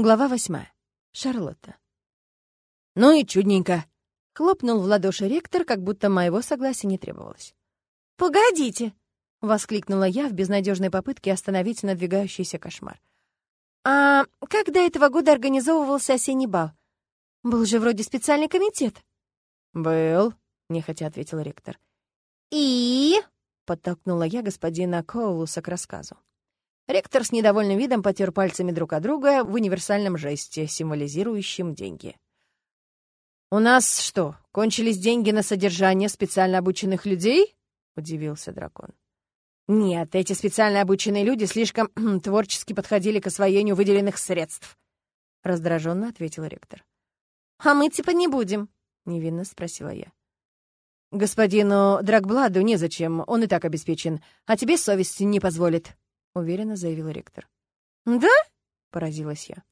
Глава восьмая. Шарлотта. «Ну и чудненько!» — хлопнул в ладоши ректор, как будто моего согласия не требовалось. «Погодите!» — воскликнула я в безнадежной попытке остановить надвигающийся кошмар. «А как до этого года организовывался осенний бал? Был же вроде специальный комитет». «Был», — нехотя ответил ректор. «И?» — подтолкнула я господина Коулуса к рассказу. Ректор с недовольным видом потер пальцами друг от друга в универсальном жесте, символизирующем деньги. «У нас что, кончились деньги на содержание специально обученных людей?» — удивился дракон. «Нет, эти специально обученные люди слишком творчески подходили к освоению выделенных средств», — раздраженно ответил ректор. «А мы типа не будем?» — невинно спросила я. «Господину Драгбладу незачем, он и так обеспечен, а тебе совесть не позволит», уверенно заявил ректор. «Да?» — поразилась я.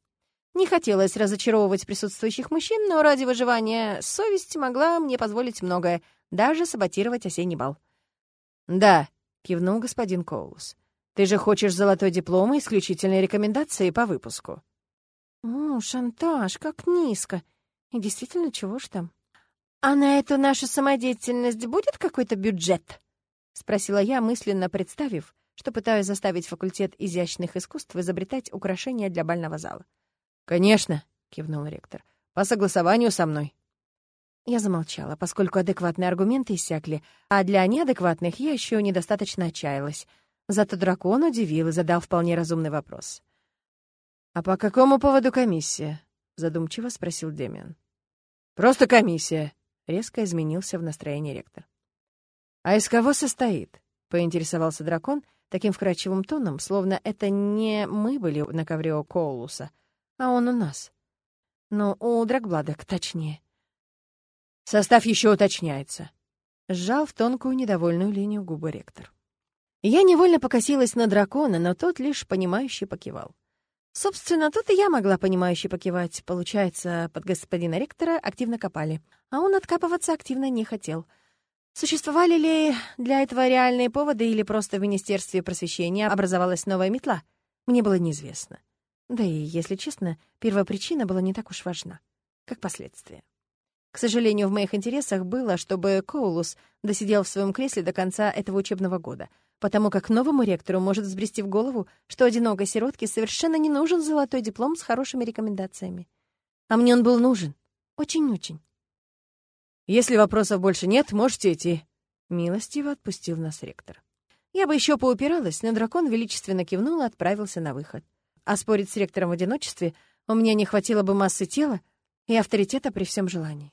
Не хотелось разочаровывать присутствующих мужчин, но ради выживания совесть могла мне позволить многое, даже саботировать осенний бал. «Да», — кивнул господин Коулус. «Ты же хочешь золотой диплом и исключительные рекомендации по выпуску». «О, шантаж, как низко. И действительно, чего ж там?» «А на эту нашу самодеятельность будет какой-то бюджет?» — спросила я, мысленно представив, что пытаюсь заставить факультет изящных искусств изобретать украшения для бального зала. «Конечно», — кивнул ректор, — «по согласованию со мной». Я замолчала, поскольку адекватные аргументы иссякли, а для неадекватных я еще недостаточно отчаялась. Зато дракон удивил и задал вполне разумный вопрос. «А по какому поводу комиссия?» — задумчиво спросил Демиан. «Просто комиссия», — резко изменился в настроении ректор. «А из кого состоит?» — поинтересовался дракон — таким вкрадчивым тоном, словно это не мы были на ковре у Коулуса, а он у нас. Ну, у Драгбладок, точнее. Состав еще уточняется. Сжал в тонкую недовольную линию губы ректор. Я невольно покосилась на дракона, но тот лишь понимающе покивал. Собственно, тут и я могла понимающе покивать. Получается, под господина ректора активно копали, а он откапываться активно не хотел — Существовали ли для этого реальные поводы или просто в Министерстве просвещения образовалась новая метла, мне было неизвестно. Да и, если честно, первопричина была не так уж важна, как последствия. К сожалению, в моих интересах было, чтобы Коулус досидел в своем кресле до конца этого учебного года, потому как новому ректору может взбрести в голову, что одинокой сиротке совершенно не нужен золотой диплом с хорошими рекомендациями. А мне он был нужен. Очень-очень. «Если вопросов больше нет, можете идти», — милостиво отпустил нас ректор. Я бы еще поупиралась, но дракон величественно кивнул и отправился на выход. А спорить с ректором в одиночестве у меня не хватило бы массы тела и авторитета при всем желании.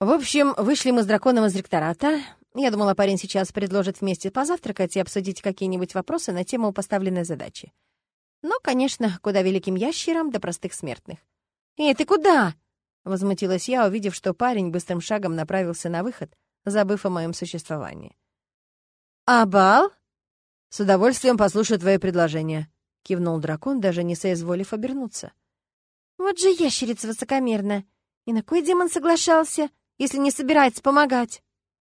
В общем, вышли мы с драконом из ректората. Я думала, парень сейчас предложит вместе позавтракать и обсудить какие-нибудь вопросы на тему поставленной задачи. Но, конечно, куда великим ящерам до простых смертных. «Эй, ты куда?» Возмутилась я, увидев, что парень быстрым шагом направился на выход, забыв о моем существовании. «А бал?» «С удовольствием послушаю твои предложения», — кивнул дракон, даже не соизволив обернуться. «Вот же ящерица высокомерная! И на кой демон соглашался, если не собирается помогать?»